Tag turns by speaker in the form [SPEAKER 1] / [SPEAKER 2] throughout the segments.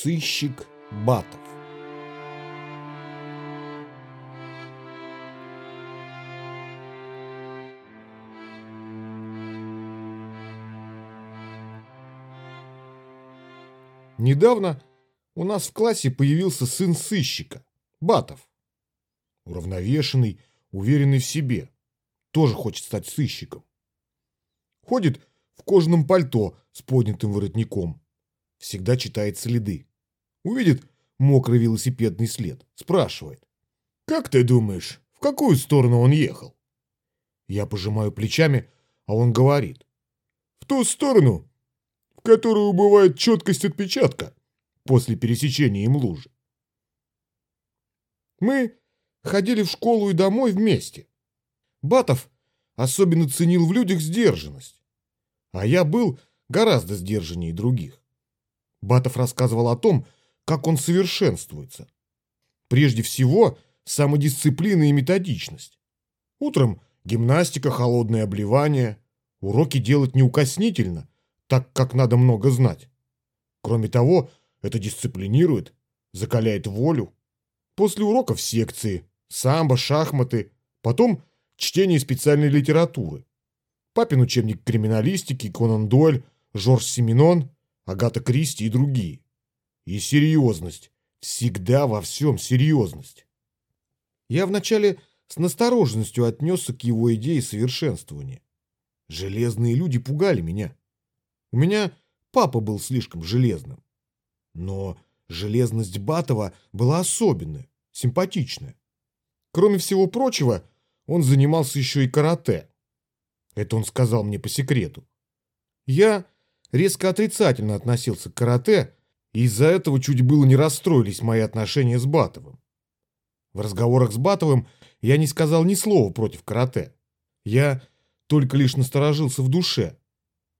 [SPEAKER 1] Сыщик Батов Недавно у нас в классе появился сын сыщика, Батов. Уравновешенный, уверенный в себе. Тоже хочет стать сыщиком. Ходит в кожаном пальто с поднятым воротником. Всегда читает следы. Увидит мокрый велосипедный след. Спрашивает. «Как ты думаешь, в какую сторону он ехал?» Я пожимаю плечами, а он говорит. «В ту сторону, в которую бывает четкость отпечатка после пересечения им лужи». Мы ходили в школу и домой вместе. Батов особенно ценил в людях сдержанность. А я был гораздо сдержаннее других. Батов рассказывал о том, как он совершенствуется. Прежде всего, самодисциплина и методичность. Утром гимнастика, холодное обливание. Уроки делать неукоснительно, так как надо много знать. Кроме того, это дисциплинирует, закаляет волю. После уроков секции, самбо, шахматы, потом чтение специальной литературы. Папин учебник криминалистики, Конан Дойль, Жорж Семенон, Агата Кристи и другие. И серьезность. Всегда во всем серьезность. Я вначале с настороженностью отнесся к его идее совершенствования. Железные люди пугали меня. У меня папа был слишком железным. Но железность Батова была особенная, симпатичная. Кроме всего прочего, он занимался еще и карате. Это он сказал мне по секрету. Я резко отрицательно относился к карате, из-за этого чуть было не расстроились мои отношения с Батовым. В разговорах с Батовым я не сказал ни слова против карате. Я только лишь насторожился в душе.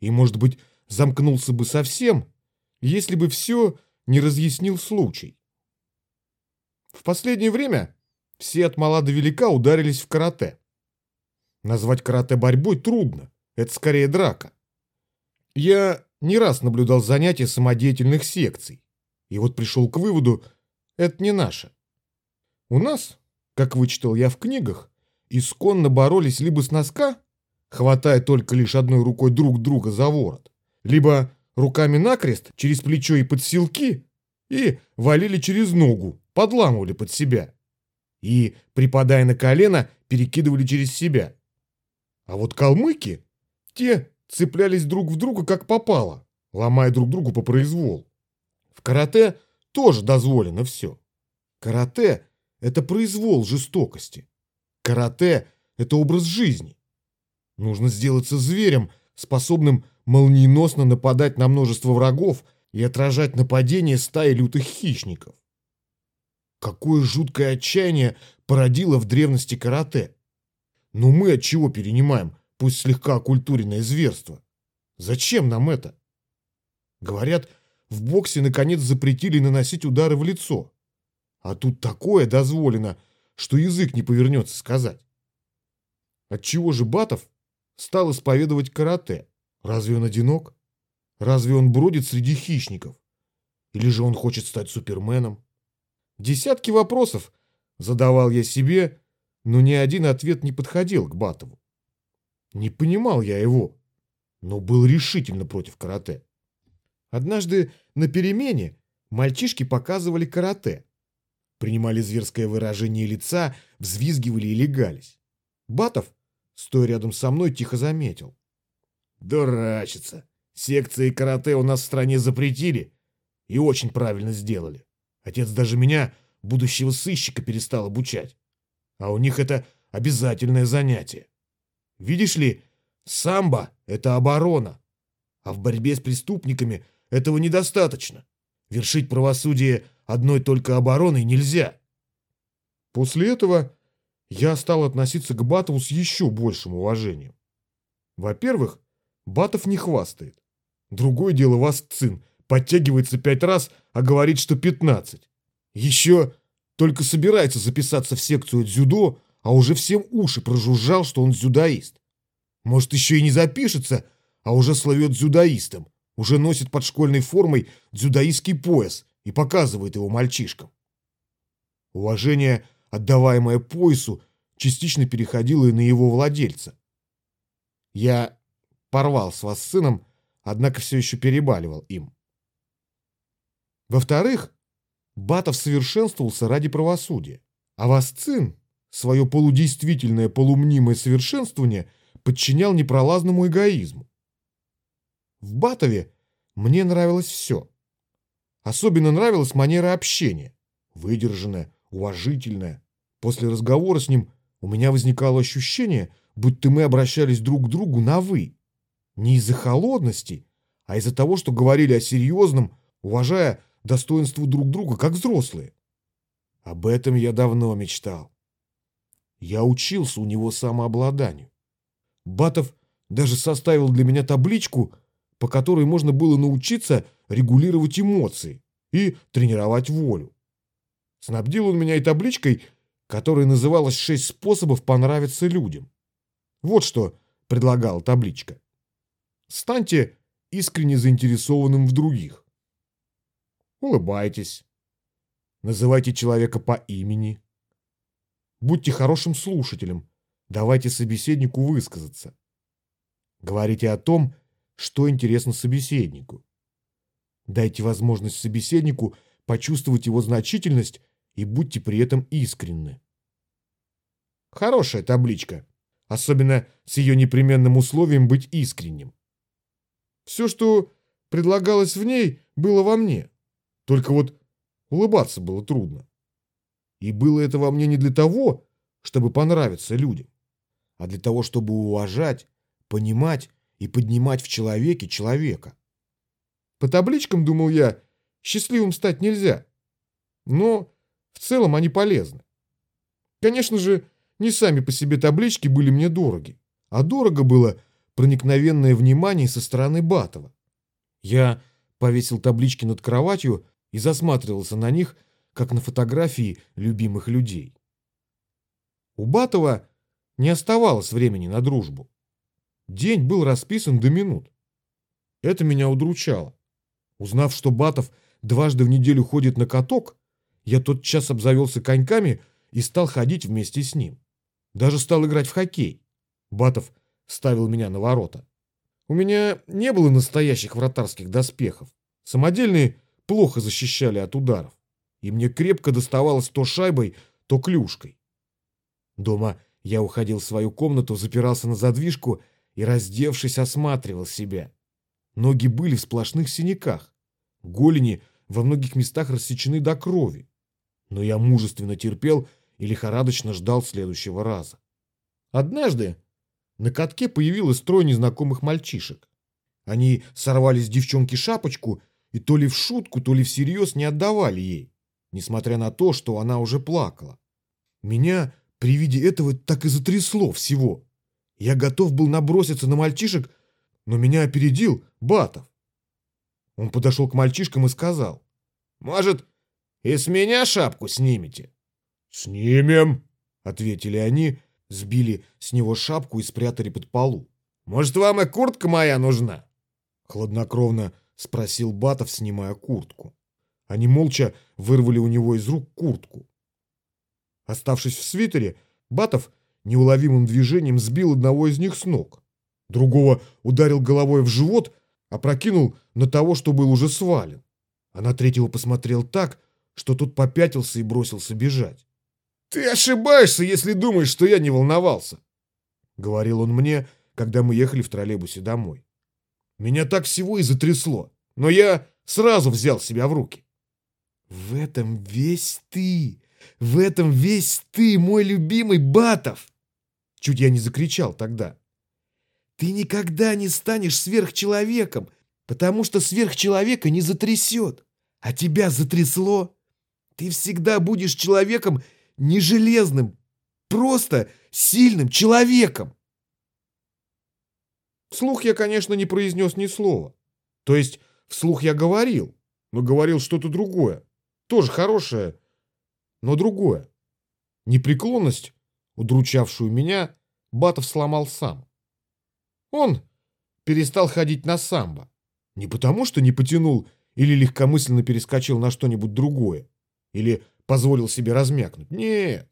[SPEAKER 1] И, может быть, замкнулся бы совсем, если бы все не разъяснил случай. В последнее время все от мала до велика ударились в карате. Назвать карате борьбой трудно, это скорее драка. Я не раз наблюдал занятия самодеятельных секций, и вот пришел к выводу, это не наше. У нас, как вычитал я в книгах, исконно боролись либо с носка, хватая только лишь одной рукой друг друга за ворот, либо руками накрест через плечо и подсилки и валили через ногу, подламывали под себя и, припадая на колено, перекидывали через себя. А вот калмыки, те цеплялись друг в друга как попало, ломая друг другу по произволу. В карате тоже дозволено все. Карате – это произвол жестокости. Карате – это образ жизни. Нужно сделаться зверем, способным молниеносно нападать на множество врагов и отражать нападения стаи лютых хищников. Какое жуткое отчаяние породило в древности карате. Но мы от чего перенимаем, пусть слегка окультуренное зверство? Зачем нам это? Говорят, в боксе наконец запретили наносить удары в лицо. А тут такое дозволено, что язык не повернется сказать. Отчего же Батов стал исповедовать карате? Разве он одинок? Разве он бродит среди хищников? Или же он хочет стать суперменом? Десятки вопросов задавал я себе, но ни один ответ не подходил к Батову. Не понимал я его, но был решительно против карате. Однажды на перемене мальчишки показывали карате. Принимали зверское выражение лица, взвизгивали и легались. Батов, стоя рядом со мной, тихо заметил. Дурачится. Секции карате у нас в стране запретили. И очень правильно сделали. Отец даже меня, будущего сыщика, перестал обучать. А у них это обязательное занятие. Видишь ли, самбо – это оборона. А в борьбе с преступниками этого недостаточно. Вершить правосудие одной только обороной нельзя. После этого я стал относиться к Батову с еще большим уважением. Во-первых, Батов не хвастает. Другое дело вас, сын, подтягивается пять раз, а говорит, что пятнадцать. Еще только собирается записаться в секцию дзюдо, а уже всем уши прожужжал, что он дзюдоист. Может, еще и не запишется, а уже словет дзюдоистом, уже носит под школьной формой дзюдоистский пояс и показывает его мальчишкам. Уважение, отдаваемое поясу, частично переходило и на его владельца. Я порвал с вас сыном, однако все еще перебаливал им. Во-вторых, Батов совершенствовался ради правосудия, а Васцин свое полудействительное полумнимое совершенствование подчинял непролазному эгоизму. В Батове мне нравилось все. Особенно нравилась манера общения, выдержанная, уважительная. После разговора с ним у меня возникало ощущение, будто мы обращались друг к другу на «вы». Не из-за холодности, а из-за того, что говорили о серьезном, уважая достоинство друг друга, как взрослые. Об этом я давно мечтал. Я учился у него самообладанию. Батов даже составил для меня табличку, по которой можно было научиться регулировать эмоции и тренировать волю. Снабдил он меня и табличкой, которая называлась «Шесть способов понравиться людям». Вот что предлагала табличка. Станьте искренне заинтересованным в других. Улыбайтесь. Называйте человека по имени. Будьте хорошим слушателем. Давайте собеседнику высказаться. Говорите о том, что интересно собеседнику. Дайте возможность собеседнику почувствовать его значительность и будьте при этом искренны. Хорошая табличка, особенно с ее непременным условием быть искренним. Все, что предлагалось в ней, было во мне. Только вот улыбаться было трудно. И было это во мне не для того, чтобы понравиться людям, а для того, чтобы уважать, понимать и поднимать в человеке человека. По табличкам, думал я, счастливым стать нельзя. Но в целом они полезны. Конечно же, не сами по себе таблички были мне дороги, а дорого было проникновенное внимание со стороны Батова. Я повесил таблички над кроватью и засматривался на них, как на фотографии любимых людей. У Батова не оставалось времени на дружбу. День был расписан до минут. Это меня удручало. Узнав, что Батов дважды в неделю ходит на каток, я тотчас обзавелся коньками и стал ходить вместе с ним. Даже стал играть в хоккей. Батов ставил меня на ворота. У меня не было настоящих вратарских доспехов. Самодельные плохо защищали от ударов. И мне крепко доставалось то шайбой, то клюшкой. Дома я уходил в свою комнату, запирался на задвижку и, раздевшись, осматривал себя. Ноги были в сплошных синяках. Голени во многих местах рассечены до крови. Но я мужественно терпел и лихорадочно ждал следующего раза. Однажды на катке появилось трое незнакомых мальчишек. Они сорвали с девчонки шапочку и то ли в шутку, то ли всерьез не отдавали ей, несмотря на то, что она уже плакала. Меня при виде этого так и затрясло всего. Я готов был наброситься на мальчишек, но меня опередил Батов. Он подошел к мальчишкам и сказал. «Может, и с меня шапку снимете?» «Снимем», — ответили они, сбили с него шапку и спрятали под полу. «Может, вам и куртка моя нужна?» Хладнокровно спросил Батов, снимая куртку. Они молча вырвали у него из рук куртку. Оставшись в свитере, Батов неуловимым движением сбил одного из них с ног. Другого ударил головой в живот, опрокинул на того, что был уже свален. А на третьего посмотрел так, что тот попятился и бросился бежать. «Ты ошибаешься, если думаешь, что я не волновался», — говорил он мне, когда мы ехали в троллейбусе домой. Меня так всего и затрясло, но я сразу взял себя в руки. «В этом весь ты! В этом весь ты, мой любимый Батов!» Чуть я не закричал тогда. «Ты никогда не станешь сверхчеловеком, потому что сверхчеловека не затрясет, а тебя затрясло. Ты всегда будешь человеком не железным, просто сильным человеком. Вслух я, конечно, не произнес ни слова. То есть вслух я говорил, но говорил что-то другое. Тоже хорошее, но другое. Непреклонность, удручавшую меня, Батов сломал сам. Он перестал ходить на самбо. Не потому, что не потянул или легкомысленно перескочил на что-нибудь другое, или позволил себе размякнуть. Нет,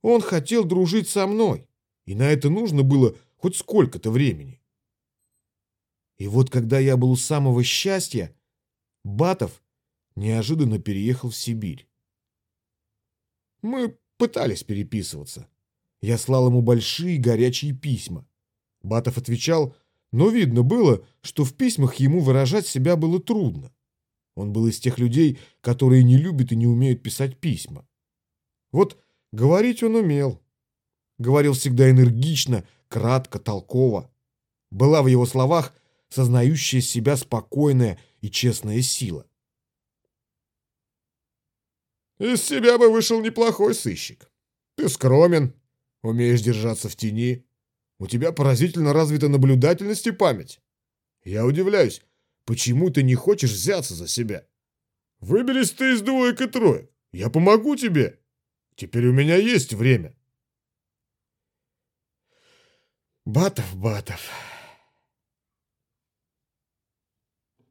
[SPEAKER 1] он хотел дружить со мной, и на это нужно было хоть сколько-то времени. И вот когда я был у самого счастья, Батов неожиданно переехал в Сибирь. Мы пытались переписываться. Я слал ему большие горячие письма. Батов отвечал, но видно было, что в письмах ему выражать себя было трудно. Он был из тех людей, которые не любят и не умеют писать письма. Вот говорить он умел. Говорил всегда энергично, кратко, толково. Была в его словах сознающая себя спокойная и честная сила. Из себя бы вышел неплохой сыщик. Ты скромен, умеешь держаться в тени. У тебя поразительно развита наблюдательность и память. Я удивляюсь, почему ты не хочешь взяться за себя? Выберись ты из двоек и троек. Я помогу тебе. Теперь у меня есть время. Батов, Батов,